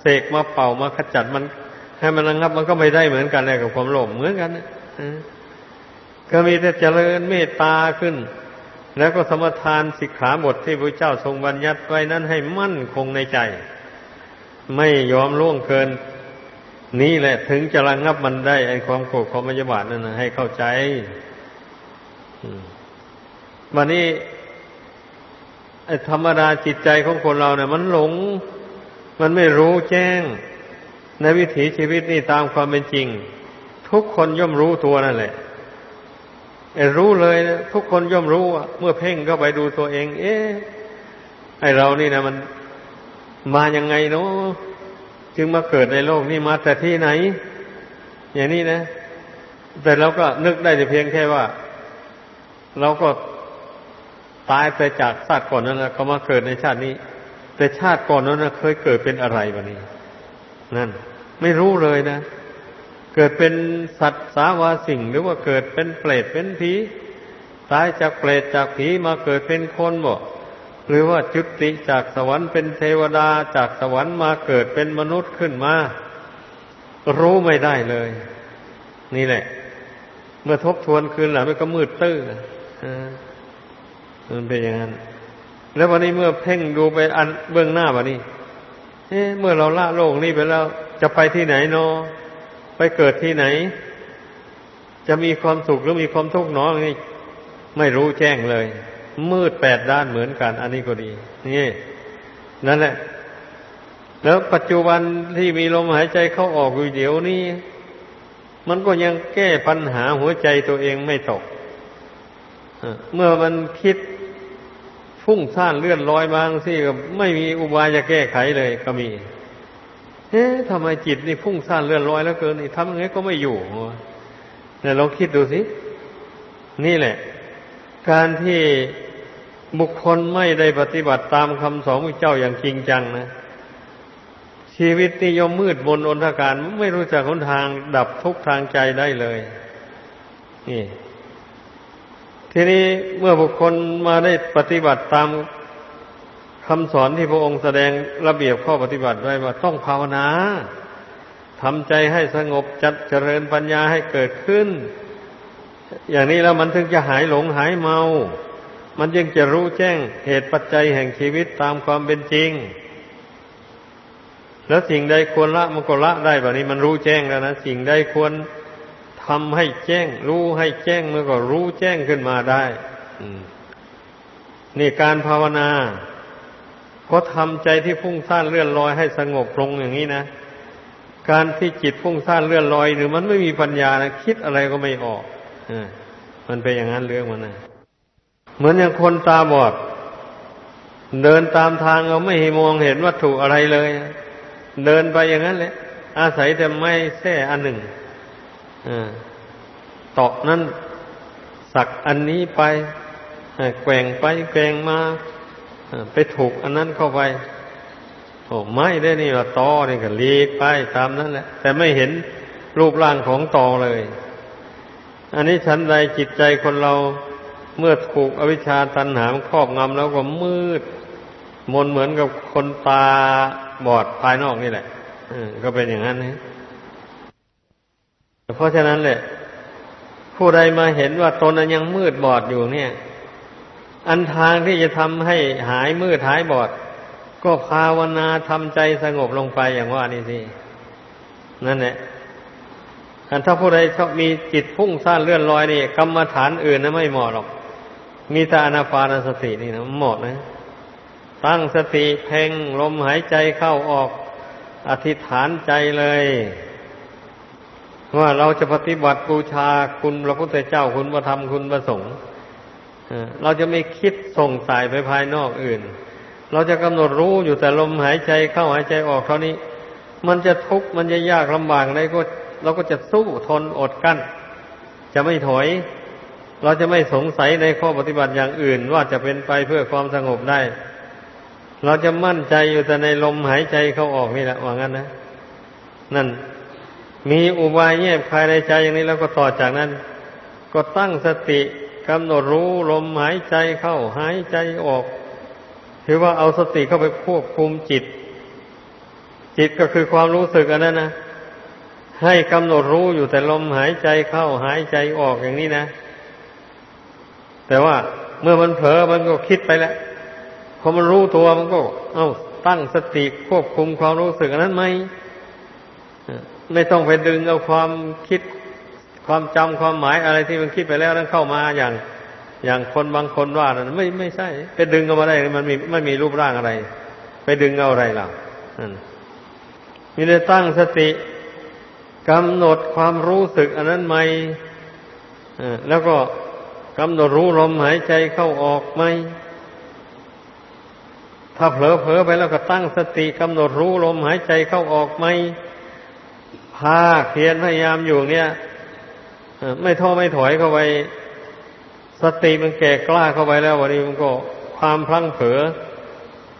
เสกมาเป่ามาขจัดมัน ให้มันระงับมันก็ไม่ได้เหมือนกันเลยกับความโลภเหมือนกันนะก็มีแต่เจริญเมตตาขึ้น แล้วก็สมทานสิกขาบทที่พระเจ้าทรงบัญญัติไว้นั้นให้มั่นคงในใจ ไม่ยอมล่วงเกิน นี่แหละถึงจะระงับมันได้ไอความโกรธความมยาบาทนั่นนะให้เข้าใจวัน นี้ไอ้ธรรมดาจิตใจของคนเราเนี่ย มันหลง มันไม่รู้แจ้ง ในวิถีชีวิตนี่ตามความเป็นจริง ทุกคนย่อมรู้ตัวนั่นแหละรู้เลยนะทุกคนย่อมรู้เมื่อเพ่งเข้าไปดูตัวเอง เอ๊ะไอเรานี่นะมันมายังไงเนาะจึงมาเกิดในโลกนี้มาแต่ที่ไหน อย่างนี้นะ แต่เราก็นึกได้แต่เพียงแค่ว่า เราก็ ตายไปจากชาติก่อนนั้นแล้วก็มาเกิดในชาตินี้ แต่ชาติก่อนนั้นเคยเกิดเป็นอะไรวะนี่นั่น ไม่รู้เลยนะ เกิดเป็นสัตว์สาวาสิ่ง หรือว่าเกิดเป็นเปรตเป็นผีตายจากเปรตจากผีมาเกิดเป็นคนบ่หรือว่าจุติจากสวรรค์เป็นเทวดาจากสวรรค์มาเกิดเป็นมนุษย์ขึ้นมา รู้ไม่ได้เลย นี่แหละ เมื่อทบทวนคืนหลังมันก็มืดตื้อ มันเป็นอย่างนั้น แล้ววันนี้เมื่อเพ่งดูไปอันเบื้องหน้าวันนี้เอ๊ะเมื่อเราละโลกนี้ไปแล้ว จะไปที่ไหนเนาะไปเกิดที่ไหน จะมีความสุขหรือมีความทุกข์น้อนี่ไม่รู้แจ้งเลย มืดแปดด้านเหมือนกัน อันนี้ก็ดี นี่ นั่นแหละ แล้วปัจจุบันที่มีลมหายใจเข้าออกอยู่เดี๋ยวนี้ มันก็ยังแก้ปัญหาหัวใจตัวเองไม่ตกเมื่อมันคิด ฟุ้งซ่านเลื่อนลอยบางสิก็ไม่มีอุบายจะแก้ไขเลยก็มีเอ๊ะทำไมจิตนี่พุ่งซ่านเลื่อนลอยแล้วเกินนี่ทำยังไงก็ไม่อยู่เนี่ยลองคิดดูสิ นี่แหละ การที่บุคคลไม่ได้ปฏิบัติตามคำสอนพระเจ้าอย่างจริงจังนะชีวิตนี่ยมมืดมนอนทการ ไม่รู้จักหนทางดับทุกทางใจได้เลย นี่ ทีนี้เมื่อบุคคลมาได้ปฏิบัติตามคำสอนที่พระองค์แสดงระเบียบข้อปฏิบัติไว้ว่าต้องภาวนาทำใจให้สงบจัดเจริญปัญญาให้เกิดขึ้น อย่างนี้แล้วมันถึงจะหายหลงหายเมา มันยังจะรู้แจ้งเหตุปัจจัยแห่งชีวิตตามความเป็นจริง แล้วสิ่งใดควรละมันก็ละได้แบบนี้มันรู้แจ้งแล้วนะสิ่งใดควร ทำให้แจ้ง รู้ให้แจ้งมันก็รู้แจ้งขึ้นมาได้นี่การภาวนาเพราทำใจที่ฟุ้งซ่านเลื่อนลอยให้สงบลงอย่างนี้นะการที่จิตฟุ้งซ่านเลื่อนลอยหรือมันไม่มีปัญญานะคิดอะไรก็ไม่ออกอมันเป็นอย่างนั้นเรื่องมันนะเหมือนอย่างคนตาบอด เดินตามทางเราไม่มองเห็นวัตถุอะไรเลย เดินไปอย่างนั้นแหละอาศัยแต่ไม่แท่อันหนึ่ง ตอกนั้นสักอันนี้ไปแกว่งไปแกว่งมาไปถูกอันนั้นเข้าไปโอ้ไม่ได้นี่ว่าตอนี่ก็ลีกไปตามนั้นแหละ แต่ไม่เห็นรูปร่างของตอเลย อันนี้ชั้นใดจิตใจคนเราเมื่อถูกอวิชชาตันหามครอบงำแล้วก็มืด มนเหมือนกับคนตาบอดภายนอกนี่แหละก็เป็นอย่างนั้นนะ เพราะฉะนั้นแหละ ผู้ใดมาเห็นว่าตนยังมืดบอดอยู่เนี่ย อันทางที่จะทำให้หายมืดหายบอด ก็ภาวนาทำใจสงบลงไปอย่างว่านี่สินั่นแหละอันถ้าผู้ใดชอบมีจิตพุ่งซ่านเลื่อนลอยนี่กรรมฐานอื่นนะไม่เหมาะหรอก มีแต่อนาปานสตินี่นะเหมาะนะ ตั้งสติเพ่งลมหายใจเข้าออก อธิษฐานใจเลย ว่าเราจะปฏิบัติบูชาคุณพระพุทธเจ้าคุณพระธรรมคุณพระสงฆ์เราจะไม่คิดส่งสายไปภายนอกอื่น เราจะกำหนดรู้อยู่แต่ลมหายใจเข้าหายใจออกเท่านี้ มันจะทุกข์มันจะยากลำบากอะไรก็ เราก็จะสู้ทนอดกั้น จะไม่ถอย เราจะไม่สงสัยในข้อปฏิบัติอย่างอื่น ว่าจะเป็นไปเพื่อความสงบได้ เราจะมั่นใจอยู่แต่ในลมหายใจเข้าออกนี่แหละว่างั้นนะ นั่น มีอุบายเงียบภายในใจอย่างนี้แล้วก็ต่อจากนั้น ก็ตั้งสติกำหนดรู้ลมหายใจเข้าหายใจออก ถือว่าเอาสติเข้าไปควบคุมจิต จิตก็คือความรู้สึกอันนั้นนะให้กำหนดรู้อยู่แต่ลมหายใจเข้าหายใจออกอย่างนี้นะ แต่ว่าเมื่อมันเผลอมันก็คิดไปแล้วพอมันรู้ตัวมันก็ เอา้าตั้งสติควบคุมความรู้สึกอันนั้นไหม ไม่ต้องไปดึงเอาความคิดความจำความหมายอะไรที่มันคิดไปแล้วนั้นเข้ามาอย่าง อย่างคนบางคนว่านั้นไม่ไม่ใช่ ไปดึงเอามาได้มันมีไม่มีรูปร่างอะไร ไปดึงเอาอะไรล่ะมีแต่ตั้งสติกำหนดความรู้สึกอันนั้นไหมแล้วก็กำหนดรู้ลมหายใจเข้าออกไหมถ้าเผลอเผลอไปแล้วก็ตั้งสติกำหนดรู้ลมหายใจเข้าออกไหม พาเพียรพยายามอยู่เนี่ยไม่ท้อไม่ถอยเข้าไป สติมันแก่กล้าเข้าไปแล้ววันนี้มันก็ความพลั้งเผลอ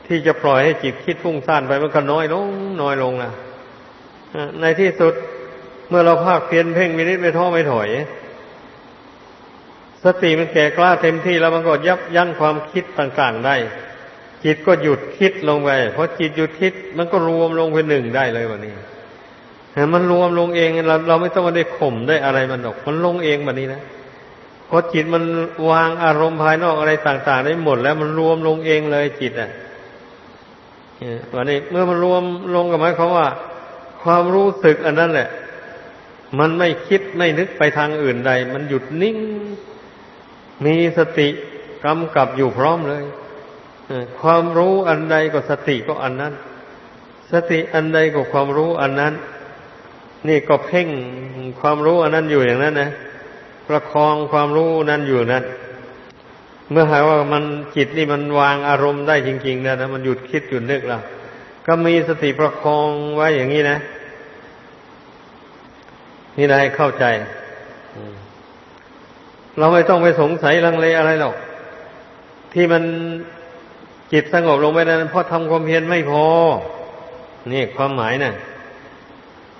ที่จะปล่อยให้จิตคิดฟุ้งซ่านไปมันก็น้อยลงน้อยลงนะในที่สุดเมื่อเราภาคเพียนเพ่งมินิดไม่ท้อไม่ถอย สติมันแก่กล้าเต็มที่แล้วมันก็ยับยั้งความคิดต่างๆได้ จิตก็หยุดคิดลงไปเพอจิตหยุดคิดมันก็รวมลงเป็นหนึ่งได้เลยวันนี้ มันรวมลงเองเราเราไม่ต้องมาได้ข่มได้อะไรมันหรอก มันลงเองแบบนี้นะพอจิตมันวางอารมณ์ภายนอกอะไรต่าง ๆ ได้หมด แล้วมันรวมลงเองเลยจิตอะวันนี้เมื่อมันรวมลงกับหมายความว่า ความรู้สึกอันนั้นแหละ มันไม่คิดไม่นึกไปทางอื่นใด มันหยุดนิ่ง มีสติกำกับอยู่พร้อมเลยความรู้อันใดก็สติก็อันนั้น สติอันใดก็ความรู้อันนั้น นี่ก็เพ่งความรู้อันนั้นอยู่อย่างนั้นนะประคองความรู้นั้นอยู่นั้น เมื่อหาว่ามันจิตนี่มันวางอารมณ์ได้จริงๆนะนะมันหยุดคิดหยุดนึกแล้วก็มีสติประคองไว้อย่างนี้นะ นี่นายเข้าใจเราไม่ต้องไปสงสัยลังเลอะไรหรอกที่มันจิตสงบลงไปนั้นเพราะทำความเพียรไม่พอ นี่ความหมายนะ่ะ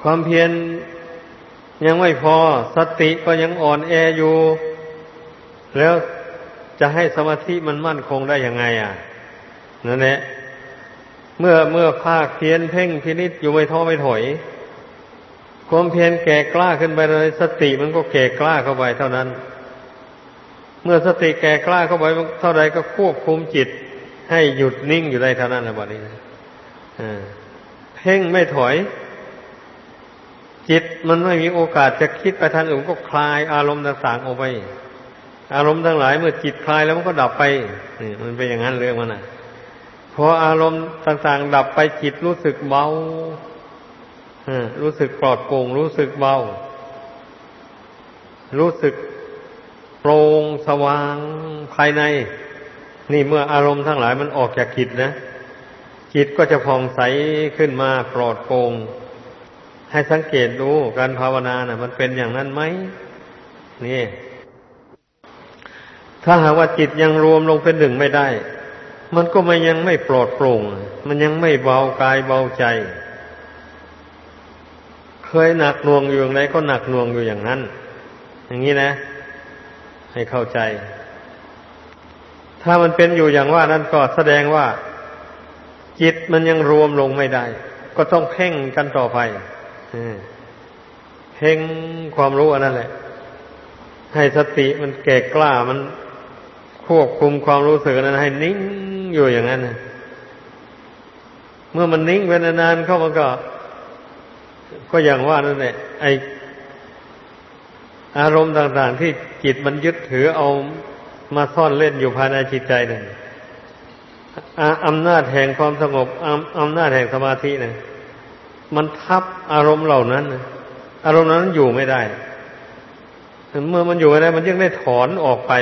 ความเพียรยังไม่พอสติก็ยังอ่อนแออยู่ แล้วจะให้สมาธิมันมั่นคงได้ยังไง อะนั่นแหละเมื่อเมื่อภาคเพียนเพ่งพินิษอยู่ไม่ท้อไม่ถอย ความเพียรแก่กล้าขึ้นไปเลย สติมันก็แก่กล้าเข้าไปเท่านั้น เมื่อสติแก่กล้าเข้าไปเท่าไรก็ควบคุมจิต ให้หยุดนิ่งอยู่ได้เท่านั้นแหละบัดนี้เพ่งไม่ถอย จิตมันไม่มีโอกาสจะคิดไปทางอื่นก็คลายอารมณ์ต่างๆออกไป อารมณ์ทั้งหลายเมื่อจิตคลายแล้วมันก็ดับไปนี่มันเป็นอย่างนั้นเรื่องมันนะพออารมณ์ต่างๆ ดับไปจิตรู้สึกเบารู้สึกปลอดโปร่งรู้สึกเบา รู้สึกโปร่งสว่างภายใน นี่เมื่ออารมณ์ทั้งหลายมันออกจากจิตนะจิตก็จะผ่องใสขึ้นมาปลอดโปร่ง ให้สังเกตดูการภาวนานะ่ะ มันเป็นอย่างนั้นไหมนี่ ถ้าหากว่าจิตยังรวมลงเป็นหนึ่งไม่ได้ มันก็ไม่ยังไม่ปลอดโปร่ง มันยังไม่เบากายเบาใจ เคยหนักหน่วงอยู่อย่างไรก็หนักหน่วงอยู่อย่างนั้น อย่างนี้นะ ให้เข้าใจ ถ้ามันเป็นอยู่อย่างว่านั้นก็แสดงว่า จิตมันยังรวมลงไม่ได้ ก็ต้องเพ่งกันต่อไป เพ่งความรู้อันนั้นแหละ ให้สติมันแก่กล้ามันควบคุมความรู้สึกนั้น ให้นิ่งอยู่อย่างนั้นเมื่อมันนิ่งไปนานๆเข้ามันก็ ก็อย่างว่านั่นแหละไออารมณ์ต่างๆ ที่จิตมันยึดถือเอามาซ่อนเล่นอยู่ภายในจิตใจนั่นอำนาจแห่งความสงบอำนาจแห่งสมาธินั่น มันทับอารมณ์เหล่านั้นอารมณ์นั้นอยู่ไม่ได้เมื่อมันอยู่ไม่ได้ มันยังได้ถอนออกไป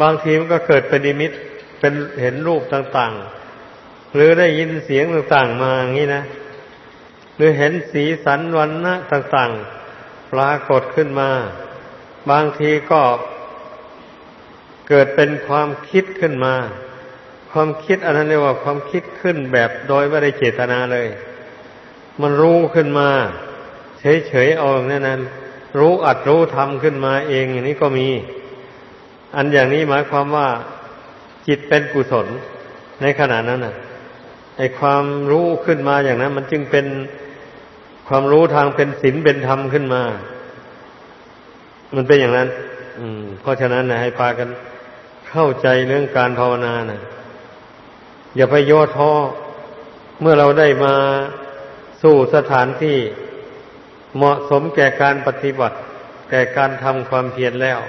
บางทีมันก็เกิดเป็นนิมิตเป็นเห็นรูปต่าง ๆ หรือได้ยินเสียงต่าง ๆ มาอย่างนี้นะหรือเห็นสีสันวันนะต่าง ๆ ปรากฏขึ้นมา บางทีก็เกิดเป็นความคิดขึ้นมา ความคิดอันนั้นเรียกว่าความคิดขึ้นแบบโดยไม่ได้เจตนาเลย มันรู้ขึ้นมา เฉยๆเอาอย่างนั้นรู้อัดรู้ทำขึ้นมาเองอย่างนี้ก็มี อันอย่างนี้หมายความว่า จิตเป็นกุศลในขณะนั้นน่ะไอความรู้ขึ้นมาอย่างนั้น มันจึงเป็นความรู้ทางเป็นศีลเป็นธรรมขึ้นมา มันเป็นอย่างนั้น อืม เพราะฉะนั้นนะให้พากันเข้าใจเรื่องการภาวนานะ อย่าไปย่อท้อเมื่อเราได้มาสู่สถานที่เหมาะสมแก่การปฏิบัติ แก่การทำความเพียรแล้ว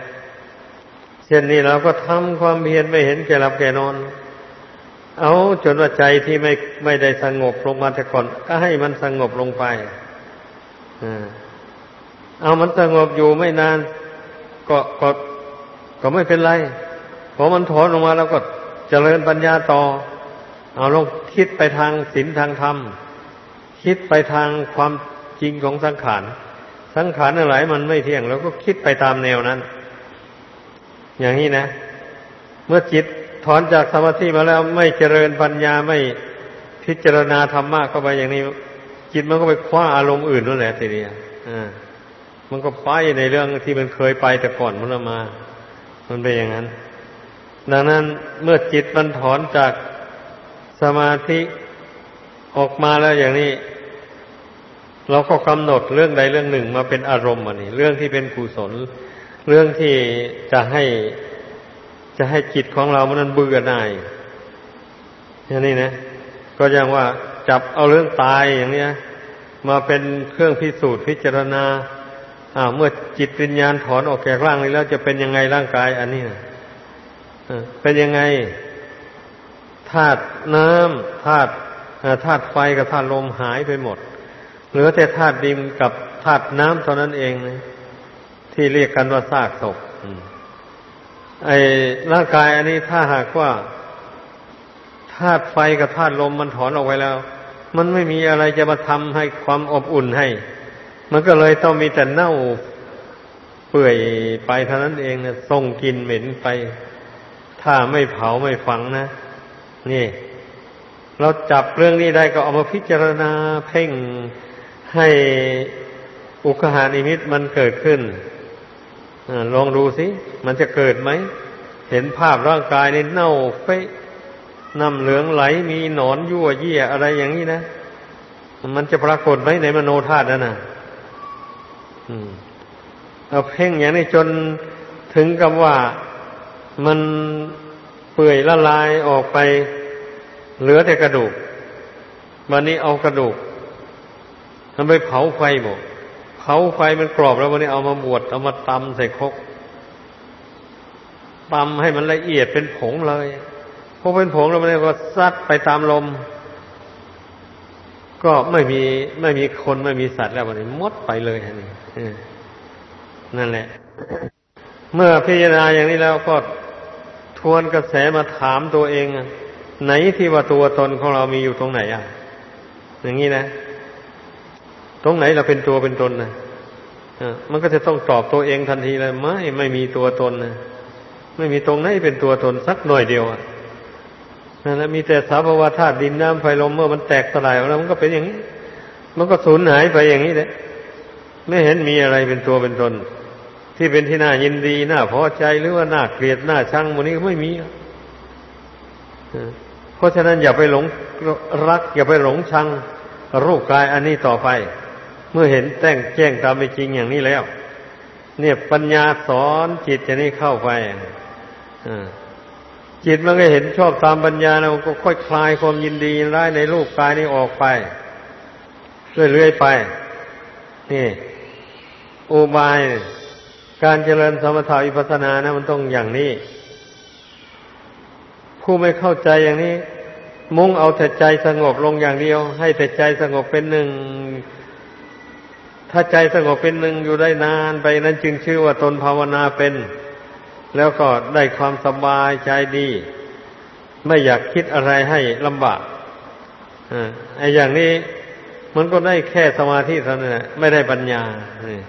เช่นนี้เราก็ทำความเพียรไม่เห็นแก่หลับแก่นอน เอาจนว่าใจที่ไม่ไม่ได้สงบลงมาแต่ก่อน ก็ให้มันสงบลงไปเอามันสงบอยู่ไม่นาน ก็ก็ก็ไม่เป็นไรพอมันถอนออกมาแล้วก็เจริญปัญญาต่อ เอาลงคิดไปทางศีลทางธรรม คิดไปทางความจริงของสังขาร สังขารอะไรมันไม่เที่ยงแล้วก็คิดไปตามแนวนั้น อย่างนี้นะ เมื่อจิตถอนจากสมาธิมาแล้วไม่เจริญปัญญาไม่พิจารณาธรรมะเข้าไปอย่างนี้ จิตมันก็ไปคว้าอารมณ์อื่นนั่นแหละทีเดียวอ่ามันก็ไปในเรื่องที่มันเคยไปแต่ก่อนมันมา มันเป็นอย่างนั้น ดังนั้นเมื่อจิตมันถอนจาก สมาธิออกมาแล้วอย่างนี้ เราก็กำหนดเรื่องใดเรื่องหนึ่งมาเป็นอารมณ์อันนี้ เรื่องที่เป็นกุศล เรื่องที่จะให้จะให้จิตของเรามันเบื่อหน่ายอย่างนี้นะ ก็อย่างว่าจับเอาเรื่องตายอย่างนี้มาเป็นเครื่องพิสูจน์พิจารณาอ่าเมื่อจิตวิญญาณถอนออกจากร่างนี้แล้วจะเป็นยังไงร่างกาย อันนี้นะเป็นยังไง ธาตุน้ำธาตุธาตุไฟกับธาตุลมหายไปหมด เหลือแต่ธาตุดินกับธาตุน้ำเท่านั้นเองนะที่เรียกกันว่าซากศพไอ้ร่างกายอันนี้ถ้าหากว่าธาตุไฟกับธาตุลมมันถอนออกไปแล้ว มันไม่มีอะไรจะมาทำให้ความอบอุ่นให้ มันก็เลยต้องมีแต่เน่าเปื่อยไปเท่านั้นเองนะส่งกินเหม็นไป ถ้าไม่เผาไม่ฝังนะ นี่ เราจับเรื่องนี้ได้ก็เอามาพิจารณาเพ่งให้อุคหานิมิตมันเกิดขึ้นอลองดูสิมันจะเกิดไหม เห็นภาพร่างกายนี่เน่าเฟะน้ำเหลืองไหลมีหนอนยั่วเยี่ยอะไรอย่างนี้นะ มันจะปรากฏไหมในมโนธาตุนั่นนะเอาเพ่งอย่างนี้จนถึงกับว่ามัน เปื่อยละลายออกไป เหลือแต่กระดูกวันนี้เอากระดูกทำไปเผาไฟหมดเผาไฟมันกรอบแล้ววันนี้เอามาบวชเอามาตำใส่คกตำให้มันละเอียดเป็นผงเลยพอเป็นผงแล้วมันก็ซัดไปตามลม ก็ไม่มีไม่มีคนไม่มีสัตว์แล้ววันนี้มดไปเลยนี่นั่นแหละ เมื่อพิจารณาอย่างนี้แล้วก็ วนกระแสมาถามตัวเอง ไหนที่ว่าตัวตนของเรามีอยู่ตรงไหนอะ อย่างนี้นะ ตรงไหนเราเป็นตัวเป็นตนนะมันก็จะต้องตอบตัวเองทันทีเลยไม่ไม่มีตัวตนนะไม่มีตรงไหนเป็นตัวตนสักหน่อยเดียวอะนั่นแหละมีแต่สาภาวะธาตุดินน้ำไฟลมเมื่อมันแตกสลายออกแล้วมันก็เป็นอย่างนี้ มันก็สูญหายไปอย่างนี้แหละไม่เห็นมีอะไรเป็นตัวเป็นตน ที่เป็นที่น่ายินดีน่าพอใจหรือว่าน่าเกลียดน่าชังมันนี้ก็ไม่มีเพราะฉะนั้นอย่าไปหลงรัก อย่าไปหลงชังรูปกายอันนี้ต่อไป เมื่อเห็นแต่งแจ้งตามเป็นจริงอย่างนี้แล้ว เนี่ยปัญญาสอนจิตจะนี่เข้าไปจิตมันก็เห็นชอบตามปัญญาแล้วก็ค่อยคลายความยินดีร้ายในรูปกายนี้ออกไปเรื่อยๆไป นี่อุบาย การเจริญสมถะวิปัสสนานะ มันต้องอย่างนี้ ผู้ไม่เข้าใจอย่างนี้ มุ่งเอาแต่ใจสงบลงอย่างเดียว ให้แต่ใจสงบเป็นหนึ่ง ถ้าใจสงบเป็นหนึ่งอยู่ได้นานไปนั้นจึงชื่อว่าตนภาวนาเป็น แล้วก็ได้ความสบายใจดี ไม่อยากคิดอะไรให้ลำบากอ่าไอ้อย่างนี้มันก็ได้แค่สมาธิเท่านั้นไม่ได้ปัญญานี่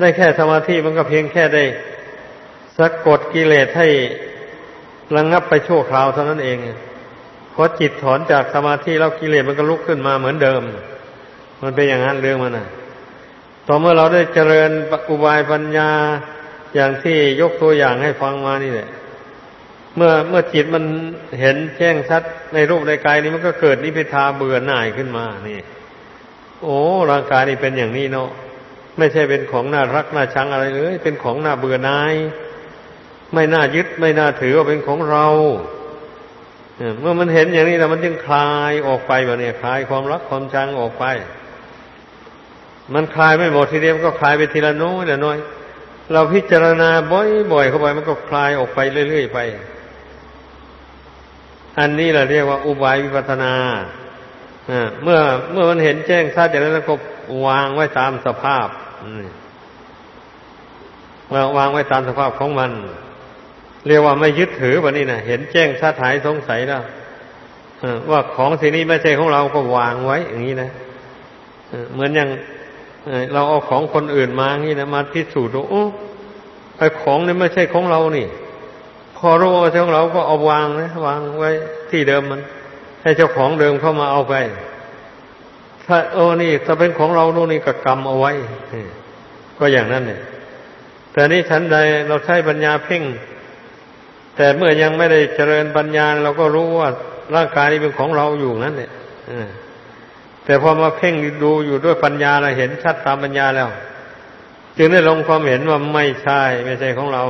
ได้แค่สมาธิมันก็เพียงแค่ได้สะกดกิเลสให้ระงงับไปชั่วคราวเท่านั้นเองพอจิตถอนจากสมาธิแล้วกิเลสมันก็ลุกขึ้นมาเหมือนเดิม มันเป็นอย่างนั้นเรื่องมันนะต่อเมื่อเราได้เจริญอุบายปัญญาอย่างที่ยกตัวอย่างให้ฟังมานี่แหละเมื่อเมื่อจิตมันเห็นแจ้งชัดในรูปในกายนี้มันก็เกิดนิพพิทาเบื่อหน่ายขึ้นมานี่ โอ้ร่างกายนี่เป็นอย่างนี้เนาะ ไม่ใช่เป็นของน่ารักน่าชังอะไรเลย เป็นของน่าเบื่อหน่าย ไม่น่ายึดไม่น่าถือว่าเป็นของเราเมื่อมันเห็นอย่างนี้แล้วมันจึงคลายออกไปแบบนี้คลายความรักความชังออกไป มันคลายไม่หมดทีเดียวก็คลายไปทีละน้อยละน้อย เราพิจารณาบ่อยๆเข้าไปมันก็คลายออกไปเรื่อยๆไป อันนี้เราเรียกว่าอุบายวิปัสนาเมื่อเมื่อมันเห็นแจ้งชัดอย่างนั้นแล้วก็วางไว้ตามสภาพ วางไว้ตามสภาพของมัน เรียกว่าไม่ยึดถือแบบนี้นะเห็นแจ้งชัดหายสงสัยแล้วว่าของสิ่งนี้ไม่ใช่ของเราก็วางไว้ อย่างนี้นะเหมือนอย่างเราเอาของคนอื่นมาอย่างนี้นะมาพิสูจน์ว่าโอ้ไอ้ของนี่ไม่ใช่ของเรานี่ พอรู้ว่าเจ้าของเราก็เอาวางนะวางไว้ที่เดิมมัน ให้เจ้าของเดิมเข้ามาเอาไป ถ้าโอ้นี่ถ้าเป็นของเราโน่นนี่ก็กรรมเอาไว้ก็อย่างนั้นเนี่ย แต่นี้ฉันใดเราใช้ปัญญาเพ่ง แต่เมื่อยังไม่ได้เจริญปัญญาเราก็รู้ว่าร่างกายนี้เป็นของเราอยู่นั่นเนี่ยแต่พอมาเพ่งดูอยู่ด้วยปัญญาเราเห็นชัดตามปัญญาแล้ว จึงได้ลงความเห็นว่าไม่ใช่ ไม่ใช่ของเรา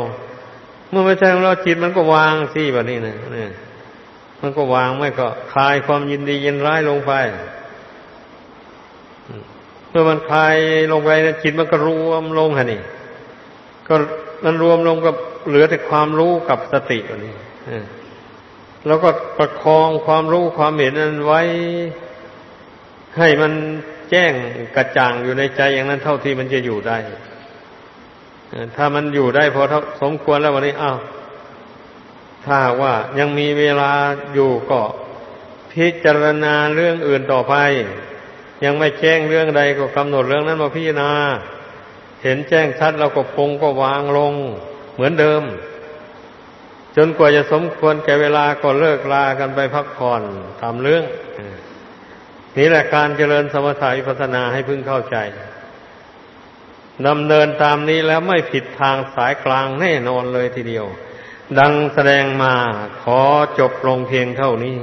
เมื่อไม่ใช่ของเราจิตมันก็วางสิแบบนี้นะเนี่ยมันก็วางไม่ก็คลายความยินดียินร้ายลงไป มื่อมันคลายลงไปนะจิตมันก็รวมลงฮะนี่ ก็มันรวมลงกับเหลือแต่ความรู้กับสติแบบนี้แล้วก็ประคองความรู้ความเห็นนั้นไว้ ให้มันแจ้งกระจ่างอยู่ในใจอย่างนั้นเท่าที่มันจะอยู่ได้ถ้ามันอยู่ได้พอสมควรแล้ววันนี้อ้าวถ้าว่ายังมีเวลาอยู่ก็พิจารณาเรื่องอื่นต่อไป ยังไม่แจ้งเรื่องใดก็กำหนดเรื่องนั้นมาพิจารณา เห็นแจ้งชัดเราก็ปงก็วางลง เหมือนเดิม จนกว่าจะสมควรแก่เวลาก็เลิกลากันไปพักผ่อนทำเรื่องนี่แหละการเจริญสมถะวิปัสนาให้พึ่งเข้าใจดำเนินตามนี้แล้วไม่ผิดทางสายกลางแน่นอนเลยทีเดียว ดังแสดงมาขอจบลงเพียงเท่านี้